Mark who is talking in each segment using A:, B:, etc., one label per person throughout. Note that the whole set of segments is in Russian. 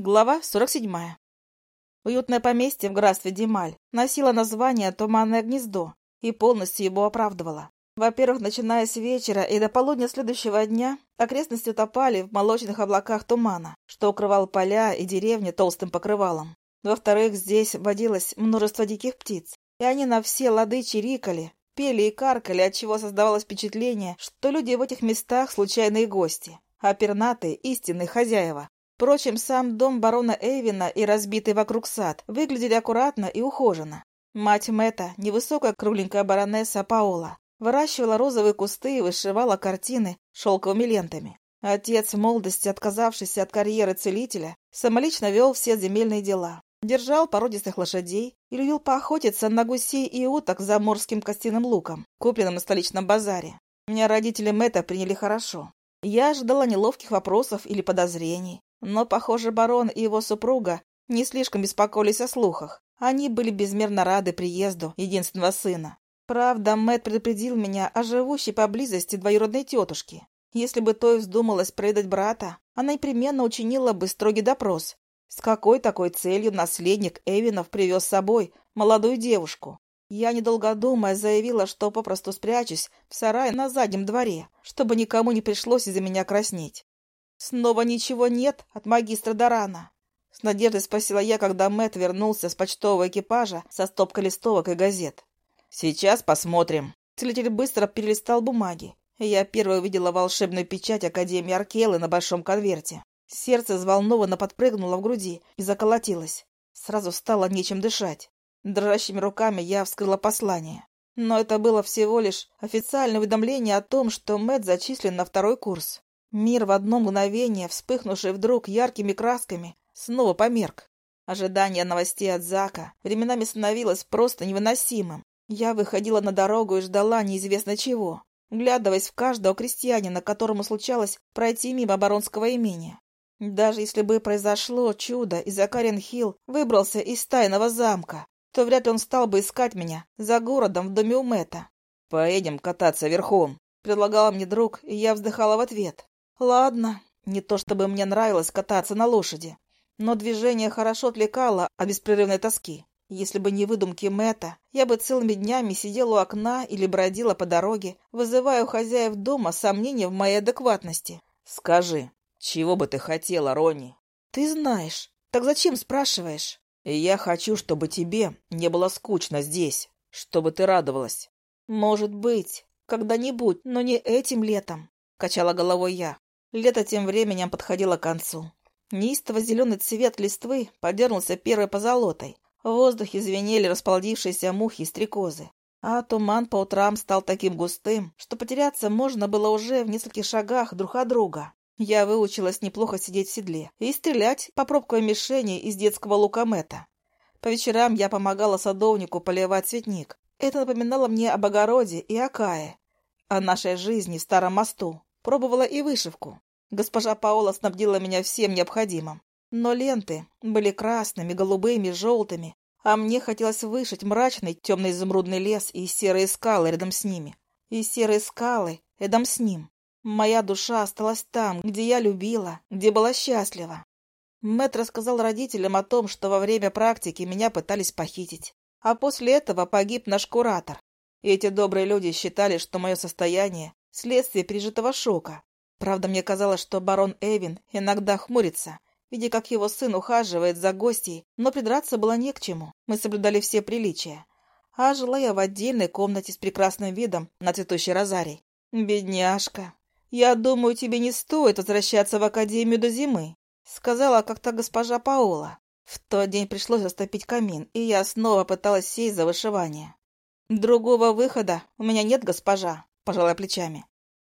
A: Глава 47. Уютное поместье в графстве Дималь носило название «Туманное гнездо» и полностью его оправдывало. Во-первых, начиная с вечера и до полудня следующего дня, окрестности утопали в молочных облаках тумана, что укрывал поля и деревни толстым покрывалом. Во-вторых, здесь водилось множество диких птиц, и они на все лады чирикали, пели и каркали, отчего создавалось впечатление, что люди в этих местах случайные гости, а пернатые – истинные хозяева. Впрочем, сам дом барона Эйвина и разбитый вокруг сад выглядели аккуратно и ухоженно. Мать Мэтта, невысокая кругленькая баронесса Паола, выращивала розовые кусты и вышивала картины шелковыми лентами. Отец в молодости, отказавшийся от карьеры целителя, самолично вел все земельные дела. Держал породистых лошадей и любил поохотиться на гусей и уток за морским костяным луком, купленным на столичном базаре. Меня родители Мэтта приняли хорошо. Я ожидала неловких вопросов или подозрений, но, похоже, барон и его супруга не слишком беспокоились о слухах. Они были безмерно рады приезду единственного сына. Правда, Мэтт предупредил меня о живущей поблизости двоюродной тетушке. Если бы той вздумалась предать брата, она непременно учинила бы строгий допрос. С какой такой целью наследник Эвинов привез с собой молодую девушку? Я, недолго думая, заявила, что попросту спрячусь в сарае на заднем дворе, чтобы никому не пришлось из-за меня краснеть. «Снова ничего нет от магистра Дорана?» С надеждой спросила я, когда Мэт вернулся с почтового экипажа со стопкой листовок и газет. «Сейчас посмотрим». Целитель быстро перелистал бумаги, я первой увидела волшебную печать Академии Аркелы на большом конверте. Сердце взволнованно подпрыгнуло в груди и заколотилось. Сразу стало нечем дышать. Дрожащими руками я вскрыла послание. Но это было всего лишь официальное уведомление о том, что Мэт зачислен на второй курс. Мир в одно мгновение, вспыхнувший вдруг яркими красками, снова померк. Ожидание новостей от Зака временами становилось просто невыносимым. Я выходила на дорогу и ждала неизвестно чего, глядываясь в каждого крестьянина, которому случалось пройти мимо баронского имения. Даже если бы произошло чудо, и Закарин Хилл выбрался из тайного замка, то вряд ли он стал бы искать меня за городом в доме у Мэтта. «Поедем кататься верхом», — предлагал мне друг, и я вздыхала в ответ. Ладно, не то чтобы мне нравилось кататься на лошади, но движение хорошо отвлекало от беспрерывной тоски. Если бы не выдумки Мэтта, я бы целыми днями сидела у окна или бродила по дороге, вызывая у хозяев дома сомнения в моей адекватности. «Скажи, чего бы ты хотела, Ронни?» «Ты знаешь. Так зачем спрашиваешь?» «Я хочу, чтобы тебе не было скучно здесь, чтобы ты радовалась». «Может быть, когда-нибудь, но не этим летом», — качала головой я. Лето тем временем подходило к концу. Неистово зеленый цвет листвы подернулся первой позолотой. В воздухе звенели располдившиеся мухи и стрекозы. А туман по утрам стал таким густым, что потеряться можно было уже в нескольких шагах друг от друга. Я выучилась неплохо сидеть в седле и стрелять по пробковой мишени из детского лукомета. По вечерам я помогала садовнику поливать цветник. Это напоминало мне об огороде и о Кае, о нашей жизни в старом мосту. Пробовала и вышивку. Госпожа Паола снабдила меня всем необходимым. Но ленты были красными, голубыми, желтыми, а мне хотелось вышить мрачный темный изумрудный лес и серые скалы рядом с ними. И серые скалы рядом с ним. Моя душа осталась там, где я любила, где была счастлива. Мэтт рассказал родителям о том, что во время практики меня пытались похитить. А после этого погиб наш куратор. И эти добрые люди считали, что мое состояние Следствие пережитого шока. Правда, мне казалось, что барон Эвин иногда хмурится, видя, как его сын ухаживает за гостей, но придраться было не к чему. Мы соблюдали все приличия. А жила я в отдельной комнате с прекрасным видом на цветущий розарий. «Бедняжка, я думаю, тебе не стоит возвращаться в академию до зимы», сказала как-то госпожа Паола. В тот день пришлось растопить камин, и я снова пыталась сесть за вышивание. «Другого выхода у меня нет, госпожа», пожалуй, плечами.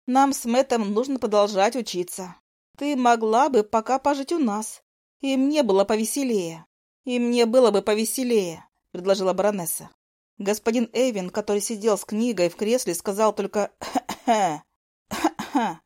A: Нам с Мэттом нужно продолжать учиться. Ты могла бы пока пожить у нас. И мне было повеселее. И мне было бы повеселее, предложила баронесса. Господин Эйвин, который сидел с книгой в кресле, сказал только «Ха-ха».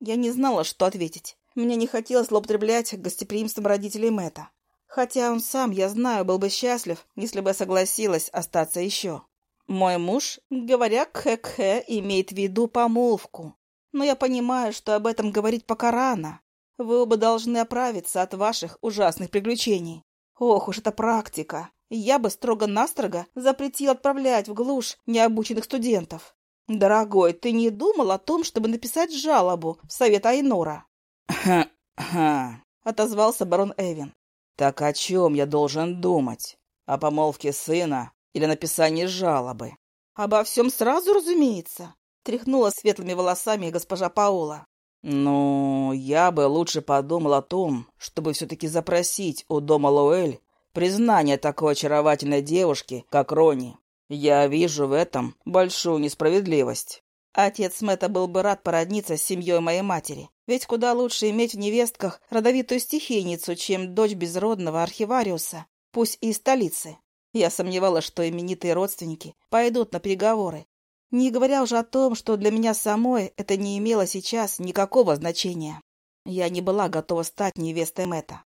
A: Я не знала, что ответить. Мне не хотелось злоупотреблять гостеприимством родителей Мэтта. Хотя он сам, я знаю, был бы счастлив, если бы согласилась остаться еще. Мой муж, говоря «кхе-кхе», имеет в виду помолвку. Но я понимаю, что об этом говорить пока рано. Вы оба должны оправиться от ваших ужасных приключений. Ох уж эта практика! Я бы строго-настрого запретил отправлять в глушь необученных студентов. Дорогой, ты не думал о том, чтобы написать жалобу в совет Айнора?
B: «Ха-ха», —
A: отозвался барон Эвин.
B: «Так о чем я должен думать? О помолвке сына или написании жалобы?»
A: «Обо всем сразу, разумеется», — тряхнула светлыми волосами госпожа Паула.
B: «Ну, я бы лучше подумал о том, чтобы все-таки запросить у дома Луэль признание такой очаровательной девушки, как Рони. Я вижу в этом большую несправедливость».
A: Отец Мэтта был бы рад породниться с семьей моей матери, ведь куда лучше иметь в невестках родовитую стихийницу, чем дочь безродного архивариуса, пусть и из столицы. Я сомневалась, что именитые родственники пойдут на переговоры. Не говоря уже о том, что для меня самой это не имело сейчас никакого значения. Я не была готова стать невестой Мэтта.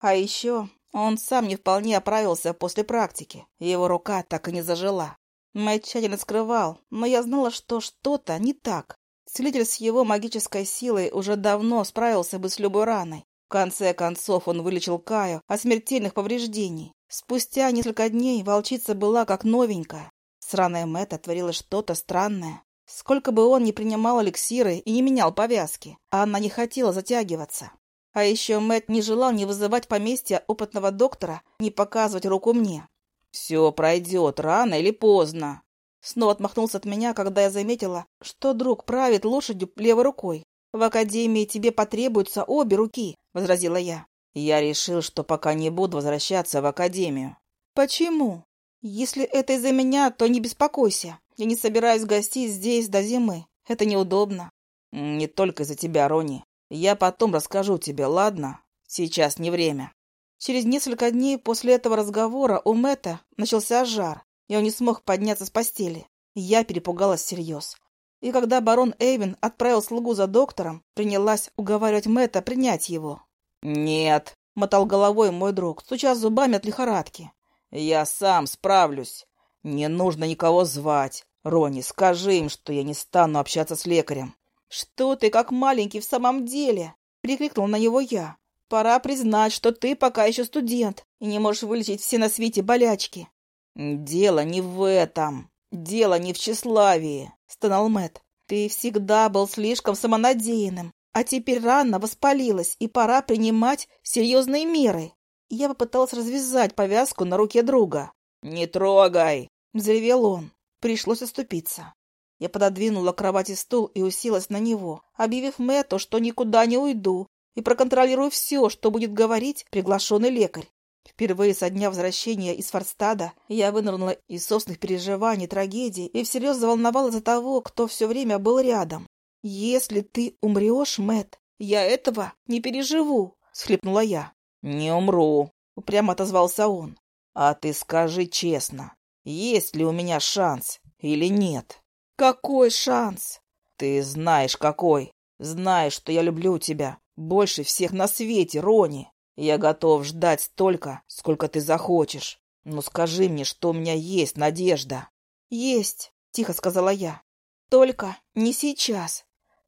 A: А еще он сам не вполне оправился после практики, его рука так и не зажила. Мэтт тщательно скрывал, но я знала, что что-то не так. Целитель с его магической силой уже давно справился бы с любой раной. В конце концов он вылечил Каю от смертельных повреждений. Спустя несколько дней волчица была как новенькая. С раной Мэтта творилось что-то странное. Сколько бы он ни принимал эликсиры и не менял повязки, она не хотела затягиваться. А еще Мэтт не желал не вызывать поместья опытного доктора, не показывать руку мне.
B: «Все пройдет, рано или поздно».
A: Снова отмахнулся от меня, когда я заметила, что друг правит лошадью левой рукой. «В академии тебе потребуются обе руки», — возразила я.
B: Я решил, что пока не буду возвращаться в академию.
A: «Почему? Если это из-за меня, то не беспокойся. Я не собираюсь гостить здесь до зимы. Это неудобно».
B: «Не только из-за тебя, Рони. Я потом расскажу тебе, ладно? Сейчас не время».
A: Через несколько дней после этого разговора у Мэтта начался жар, и он не смог подняться с постели. Я перепугалась всерьез. И когда барон Эйвин отправил слугу за доктором, принялась уговаривать Мэтта принять его.
B: «Нет», —
A: мотал головой мой друг, стуча зубами от лихорадки.
B: «Я сам справлюсь. Не нужно никого звать. Рони, скажи им, что я не стану общаться с лекарем».
A: «Что ты как маленький в самом деле?» — прикрикнул на него я. Пора признать, что ты пока еще студент и не можешь вылечить все на свете болячки.
B: Дело не в этом. Дело не в тщеславии, стонал Мэт.
A: Ты всегда был слишком самонадеянным, а теперь рана воспалилась, и пора принимать серьезные меры. Я попыталась развязать повязку на руке друга.
B: «Не трогай!»
A: — взревел он. Пришлось оступиться. Я пододвинула к кровати стул и уселась на него, объявив Мэтту, что никуда не уйду, и проконтролирую все, что будет говорить приглашенный лекарь. Впервые со дня возвращения из Форстада я вынырнула из собственных переживаний, трагедии и всерьез заволновалась за того, кто все время был рядом. «Если ты умрешь, Мэт, я этого не переживу», — схлипнула я.
B: «Не умру», —
A: упрямо отозвался он.
B: «А ты скажи честно, есть ли у меня шанс или нет?»
A: «Какой шанс?»
B: «Ты знаешь, какой. Знаешь, что я люблю тебя, больше всех на свете, Рони. Я готов ждать столько, сколько ты захочешь. Но скажи мне, что у меня есть надежда.
A: Есть, тихо сказала я. Только не сейчас.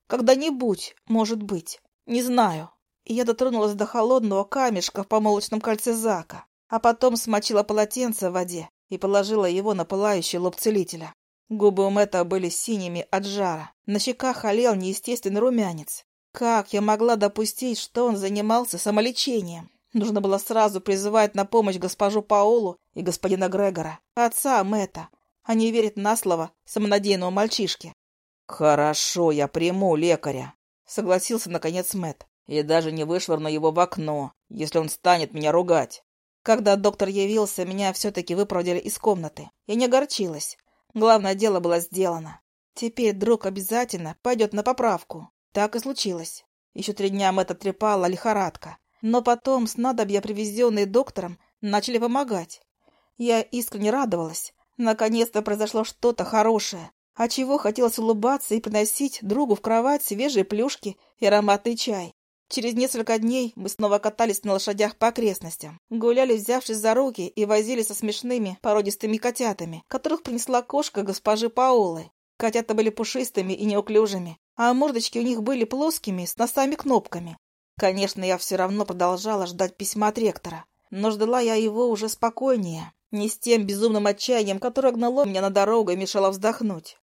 A: Когда-нибудь, может быть. Не знаю. И я дотронулась до холодного камешка в помолочном кольце Зака, а потом смочила полотенце в воде и положила его на пылающий лоб целителя. Губы у Мэтта были синими от жара. На щеках олел неестественный румянец. Как я могла допустить, что он занимался самолечением? Нужно было сразу призывать на помощь госпожу Паолу и господина Грегора, отца Мэтта, не верить на слово самонадеянного мальчишки.
B: «Хорошо, я приму лекаря», — согласился наконец Мэтт, и даже не вышвырну его в окно, если он станет меня ругать.
A: Когда доктор явился, меня все-таки выпроводили из комнаты. Я не огорчилась. Главное дело было сделано. Теперь друг обязательно пойдет на поправку. Так и случилось. Еще три дня Мэтта трепала лихорадка. Но потом снадобья, привезенные доктором, начали помогать. Я искренне радовалась. Наконец-то произошло что-то хорошее, а чего хотелось улыбаться и приносить другу в кровать свежие плюшки и ароматный чай. Через несколько дней мы снова катались на лошадях по окрестностям, гуляли, взявшись за руки, и возились со смешными породистыми котятами, которых принесла кошка госпожи Паолы. Котята были пушистыми и неуклюжими, а мордочки у них были плоскими, с носами-кнопками. Конечно, я все равно продолжала ждать письма от ректора, но ждала я его уже спокойнее, не с тем безумным отчаянием, которое гнало меня на дорогу и мешало вздохнуть.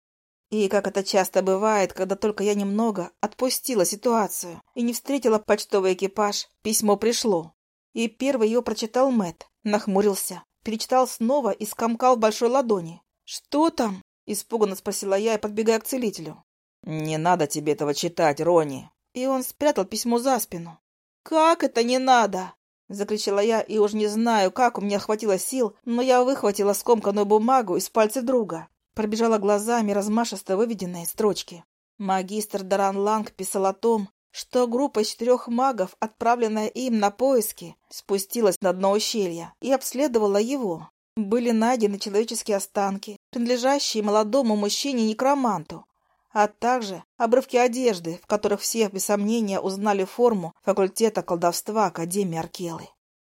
A: И, как это часто бывает, когда только я немного отпустила ситуацию и не встретила почтовый экипаж, письмо пришло. И первый его прочитал Мэт, нахмурился, перечитал снова и скомкал в большой ладони. «Что там?» — испуганно спросила я, подбегая к целителю.
B: «Не надо тебе этого читать, Рони!»
A: И он спрятал письмо за спину. «Как это не надо?» — закричала я, и уж не знаю, как у меня хватило сил, но я выхватила скомканную бумагу из пальцев друга. Пробежала глазами размашисто выведенные строчки. Магистр Даран Ланг писал о том, что группа из четырех магов, отправленная им на поиски, спустилась на дно ущелья и обследовала его. Были найдены человеческие останки, принадлежащие молодому мужчине-некроманту, а также обрывки одежды, в которых все, без сомнения, узнали форму факультета колдовства Академии Аркелы.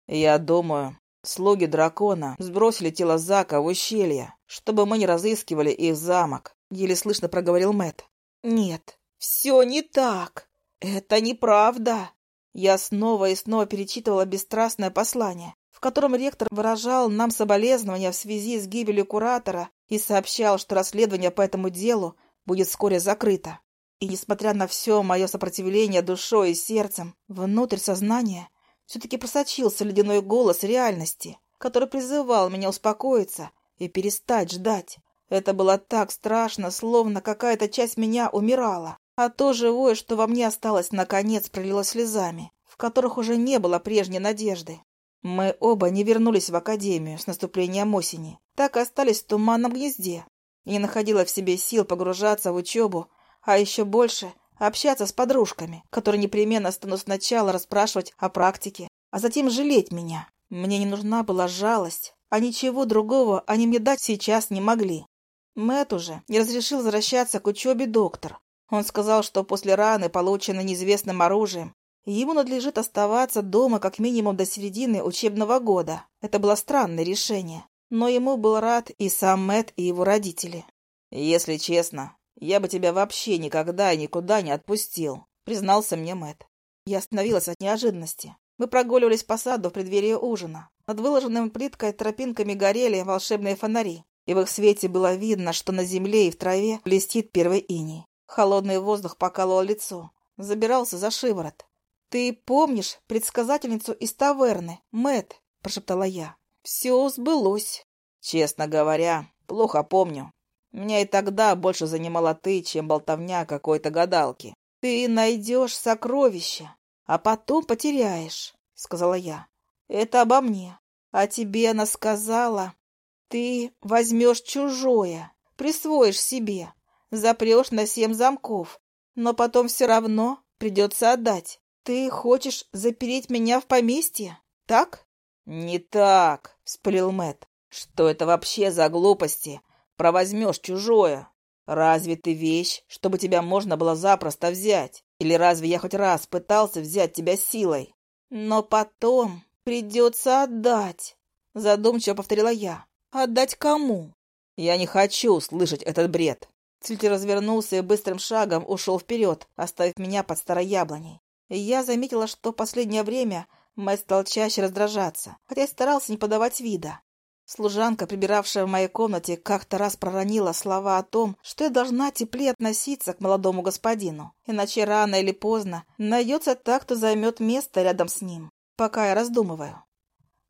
B: «Я думаю, слуги дракона сбросили тело Зака в ущелье, чтобы мы не разыскивали их замок», — еле слышно проговорил Мэт.
A: «Нет, все не так. Это неправда». Я снова и снова перечитывала бесстрастное послание, в котором ректор выражал нам соболезнования в связи с гибелью куратора и сообщал, что расследование по этому делу будет вскоре закрыто. И несмотря на все мое сопротивление душой и сердцем, внутрь сознания все-таки просочился ледяной голос реальности, который призывал меня успокоиться и перестать ждать. Это было так страшно, словно какая-то часть меня умирала, а то живое, что во мне осталось, наконец пролилось слезами, в которых уже не было прежней надежды. Мы оба не вернулись в академию с наступлением осени, так и остались в туманном гнезде, не находила в себе сил погружаться в учебу, а еще больше общаться с подружками, которые непременно станут сначала расспрашивать о практике, а затем жалеть меня. Мне не нужна была жалость, а ничего другого они мне дать сейчас не могли. Мэт уже не разрешил возвращаться к учебе доктор. Он сказал, что после раны, полученной неизвестным оружием, ему надлежит оставаться дома как минимум до середины учебного года. Это было странное решение но ему был рад и сам Мэт, и его родители.
B: «Если честно, я бы тебя вообще никогда и никуда не отпустил», — признался мне Мэт.
A: Я остановилась от неожиданности. Мы прогуливались по саду в преддверии ужина. Над выложенным плиткой тропинками горели волшебные фонари, и в их свете было видно, что на земле и в траве блестит первый иней. Холодный воздух покалывал лицо, забирался за шиворот. «Ты помнишь предсказательницу из таверны, Мэт? прошептала я. Все сбылось.
B: Честно говоря, плохо помню. Меня и тогда больше занимала ты, чем болтовня какой-то гадалки.
A: Ты найдешь сокровище, а потом потеряешь, сказала я. Это обо мне. А тебе она сказала, ты возьмешь чужое, присвоишь себе, запрешь на семь замков, но потом все равно придется отдать. Ты хочешь запереть меня в поместье, так?
B: «Не так!» — вспылил Мэт. «Что это вообще за глупости? Провозьмешь чужое. Разве ты вещь, чтобы тебя можно было запросто взять? Или разве я хоть раз пытался взять тебя силой?»
A: «Но потом придется отдать», — задумчиво повторила я. «Отдать кому?»
B: «Я не хочу слышать этот бред».
A: Цвети развернулся и быстрым шагом ушел вперед, оставив меня под старой яблоней. Я заметила, что последнее время Мэтт стал чаще раздражаться, хотя и старался не подавать вида. Служанка, прибиравшая в моей комнате, как-то раз проронила слова о том, что я должна теплее относиться к молодому господину, иначе рано или поздно найдется так, кто займет место рядом с ним, пока я раздумываю.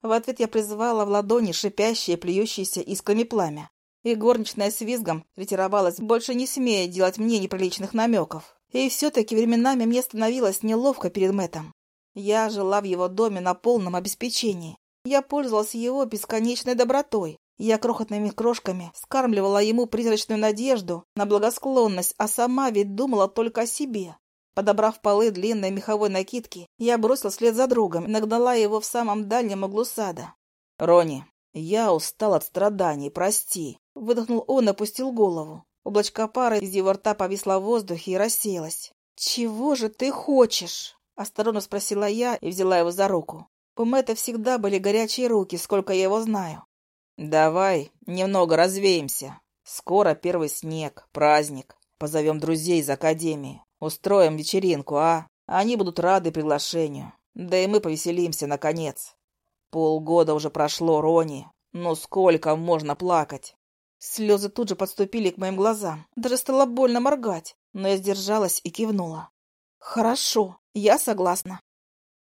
A: В ответ я призвала в ладони шипящее, плюющееся искрами пламя, и горничная с визгом ретировалась, больше не смея делать мне неприличных намеков. И все-таки временами мне становилось неловко перед Мэттом. Я жила в его доме на полном обеспечении. Я пользовалась его бесконечной добротой. Я крохотными крошками скармливала ему призрачную надежду на благосклонность, а сама ведь думала только о себе. Подобрав полы длинной меховой накидки, я бросила след за другом и нагнала его в самом дальнем углу сада.
B: «Рони, я устал от страданий, прости!»
A: Выдохнул он опустил голову. Облачко пара из его рта повисло в воздухе и рассеялось. «Чего же ты хочешь?» Осторожно спросила я и взяла его за руку. У Мэтта всегда были горячие руки, сколько я его знаю.
B: «Давай немного развеемся. Скоро первый снег, праздник. Позовем друзей из академии. Устроим вечеринку, а? Они будут рады приглашению. Да и мы повеселимся, наконец. Полгода уже прошло, Рони. Но сколько можно плакать?
A: Слезы тут же подступили к моим глазам. Даже стало больно моргать, но я сдержалась и кивнула. «Хорошо, я согласна».